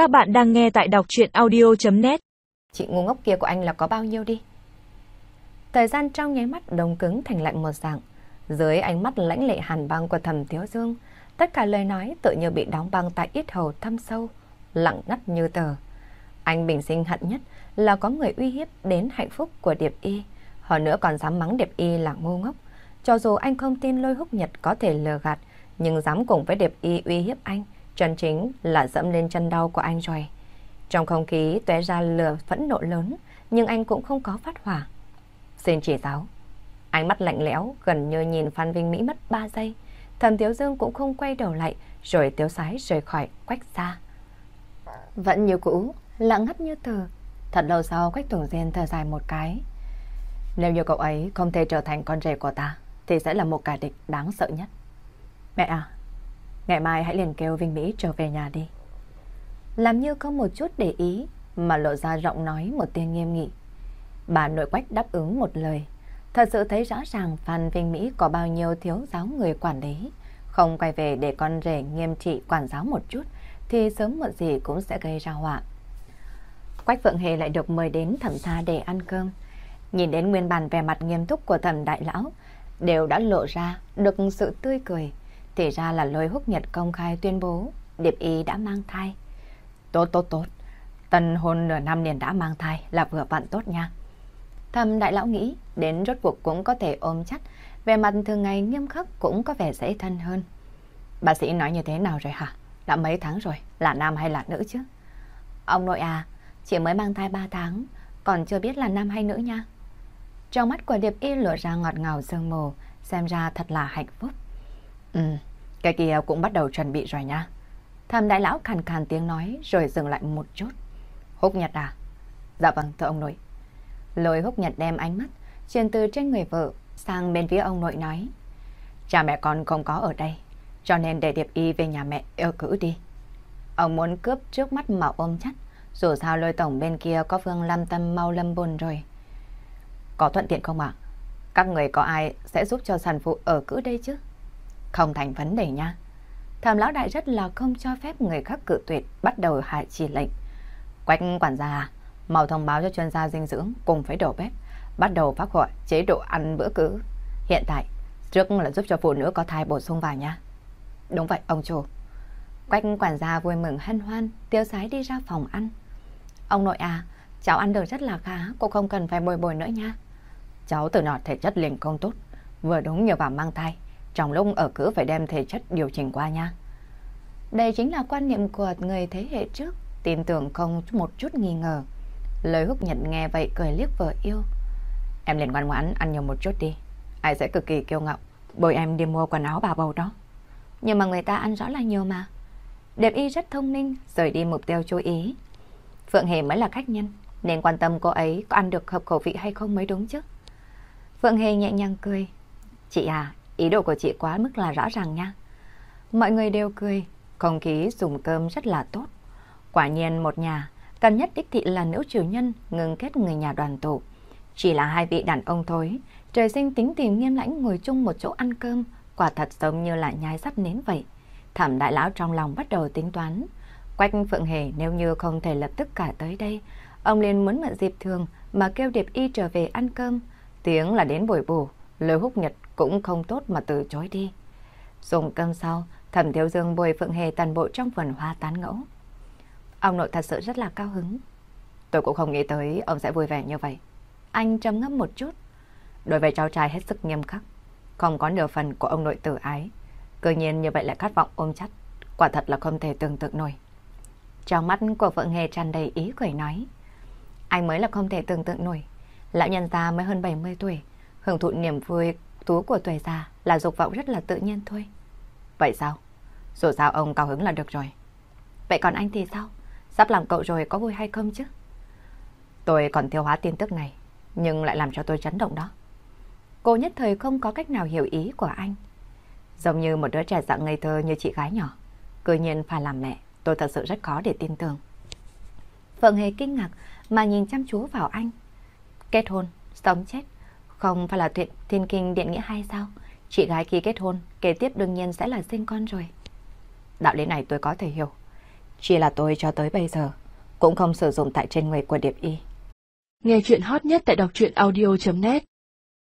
Các bạn đang nghe tại đọc chuyện audio.net Chị ngu ngốc kia của anh là có bao nhiêu đi? Thời gian trong nháy mắt đông cứng thành lạnh một dạng. Dưới ánh mắt lãnh lệ hàn băng của thầm thiếu dương, tất cả lời nói tự như bị đóng băng tại ít hầu thâm sâu, lặng ngắt như tờ. Anh bình sinh hận nhất là có người uy hiếp đến hạnh phúc của Điệp Y. Hơn nữa còn dám mắng Điệp Y là ngu ngốc. Cho dù anh không tin lôi húc nhật có thể lừa gạt, nhưng dám cùng với Điệp Y uy hiếp anh, chân chính là dẫm lên chân đau của anh rồi. Trong không khí tóe ra lửa phẫn nộ lớn, nhưng anh cũng không có phát hỏa. Xin chỉ giáo. Ánh mắt lạnh lẽo, gần như nhìn Phan Vinh Mỹ mất 3 giây. Thầm Tiếu Dương cũng không quay đầu lại, rồi tiếu sái rời khỏi quách xa. Vẫn như cũ, lặng ngắt như tờ. Thật lâu sau quách tùng diên thở dài một cái. Nếu như cậu ấy không thể trở thành con rể của ta, thì sẽ là một kẻ địch đáng sợ nhất. Mẹ à, ngày mai hãy liền kêu Vinh Mỹ trở về nhà đi. Làm như có một chút để ý, mà lộ ra giọng nói một tiếng nghiêm nghị. Bà nội quách đáp ứng một lời. Thật sự thấy rõ ràng Phan Vinh Mỹ có bao nhiêu thiếu giáo người quản lý. Không quay về để con rể nghiêm trị quản giáo một chút, thì sớm muộn gì cũng sẽ gây ra họa. Quách Phượng Hề lại được mời đến thẩm gia để ăn cơm. Nhìn đến nguyên bản vẻ mặt nghiêm túc của thẩm đại lão, đều đã lộ ra được sự tươi cười. Thì ra là lôi húc nhật công khai tuyên bố Điệp Y đã mang thai. Tốt tốt tốt, tân hôn nửa năm liền đã mang thai là vừa vặn tốt nha. Thầm đại lão nghĩ đến rốt cuộc cũng có thể ôm chắc, về mặt thường ngày nghiêm khắc cũng có vẻ dễ thân hơn. Bác sĩ nói như thế nào rồi hả? Đã mấy tháng rồi, là nam hay là nữ chứ? Ông nội à, chị mới mang thai 3 tháng, còn chưa biết là nam hay nữ nha. Trong mắt của Điệp Y lộ ra ngọt ngào sương mù, xem ra thật là hạnh phúc. Ừ, cái kia cũng bắt đầu chuẩn bị rồi nha. Thầm đại lão khàn khàn tiếng nói rồi dừng lại một chút. Húc Nhật à? Dạ vâng, thưa ông nội. Lôi Húc Nhật đem ánh mắt truyền từ trên người vợ sang bên phía ông nội nói. Cha mẹ con không có ở đây, cho nên để Điệp Y về nhà mẹ yêu cử đi. Ông muốn cướp trước mắt mà ôm chắc, dù sao lôi tổng bên kia có Phương Lâm Tâm mau lâm buồn rồi. Có thuận tiện không ạ? Các người có ai sẽ giúp cho sản phụ ở cữ đây chứ? Không thành vấn đề nha. Thẩm lão đại rất là không cho phép người khác cự tuyệt bắt đầu hạ chỉ lệnh. Quách quản gia, mau thông báo cho chuyên gia dinh dưỡng cùng với đầu bếp, bắt đầu phát gọi chế độ ăn bữa cữ. Hiện tại, trước là giúp cho phụ nữ có thai bổ sung vào nha. Đúng vậy, ông chủ. Quách quản gia vui mừng hân hoan, tiêu sái đi ra phòng ăn. Ông nội à, cháu ăn được rất là khá, cô không cần phải bồi bồi nữa nha. Cháu từ nọ thể chất liền không tốt, vừa đúng nhờ vào mang thai, trong lúc ở cữ phải đem thể chất điều chỉnh qua nha. Đây chính là quan niệm của người thế hệ trước, tin tưởng không một chút nghi ngờ. Lời húc nhật nghe vậy cười liếc vợ yêu. Em liền ngoan ngoãn ăn nhiều một chút đi, ai sẽ cực kỳ kiêu ngạo, bồi em đi mua quần áo bà bầu đó. Nhưng mà người ta ăn rõ là nhiều mà. Đẹp y rất thông minh, rời đi mục tiêu chú ý. Phượng Hề mới là khách nhân, nên quan tâm cô ấy có ăn được hợp khẩu vị hay không mới đúng chứ. Phượng Hề nhẹ nhàng cười. Chị à, ý đồ của chị quá mức là rõ ràng nha. Mọi người đều cười, không khí dùng cơm rất là tốt. Quả nhiên một nhà, cần nhất đích thị là nữ chủ nhân ngừng kết người nhà đoàn tụ. Chỉ là hai vị đàn ông thôi, trời sinh tính tìm nghiêm lãnh ngồi chung một chỗ ăn cơm, quả thật giống như là nhai sắp nến vậy. Thẩm đại lão trong lòng bắt đầu tính toán. Quách Phượng Hề nếu như không thể lập tức cả tới đây, ông liền muốn mượn dịp thường mà kêu Điệp Y trở về ăn cơm. Tiếng là đến buổi bù, lôi húc nhật cũng không tốt mà từ chối đi. Dùng cơm sau, thẩm thiếu dương bồi Phượng Hề toàn bộ trong vườn hoa tán ngẫu. Ông nội thật sự rất là cao hứng. Tôi cũng không nghĩ tới ông sẽ vui vẻ như vậy. Anh trầm ngâm một chút. Đối với cháu trai hết sức nghiêm khắc. Không có nửa phần của ông nội tử ái. Cơ nhiên như vậy lại khát vọng ôm chặt, Quả thật là không thể tưởng tượng nổi. Trong mắt của Phượng Hề tràn đầy ý cười nói. Anh mới là không thể tưởng tượng nổi. Lão nhân già mới hơn 70 tuổi. Hưởng thụ niềm vui tú của tuổi già là dục vọng rất là tự nhiên thôi. Vậy sao? Dù sao ông cao hứng là được rồi. Vậy còn anh thì sao? Sắp làm cậu rồi có vui hay không chứ? Tôi còn tiêu hóa tin tức này, nhưng lại làm cho tôi chấn động đó. Cô nhất thời không có cách nào hiểu ý của anh. Giống như một đứa trẻ dạng ngây thơ như chị gái nhỏ. Cứ nhiên phải làm mẹ, tôi thật sự rất khó để tin tưởng. Phượng Hề kinh ngạc mà nhìn chăm chú vào anh. Kết hôn, sống chết, không phải là tuyệt thiên kinh điện nghĩa hay sao? Chị gái khi kết hôn, kế tiếp đương nhiên sẽ là sinh con rồi. Đạo lý này tôi có thể hiểu. Chỉ là tôi cho tới bây giờ cũng không sử dụng tại trên người của Điệp Y. Nghe chuyện hot nhất tại đọc truyện audio.net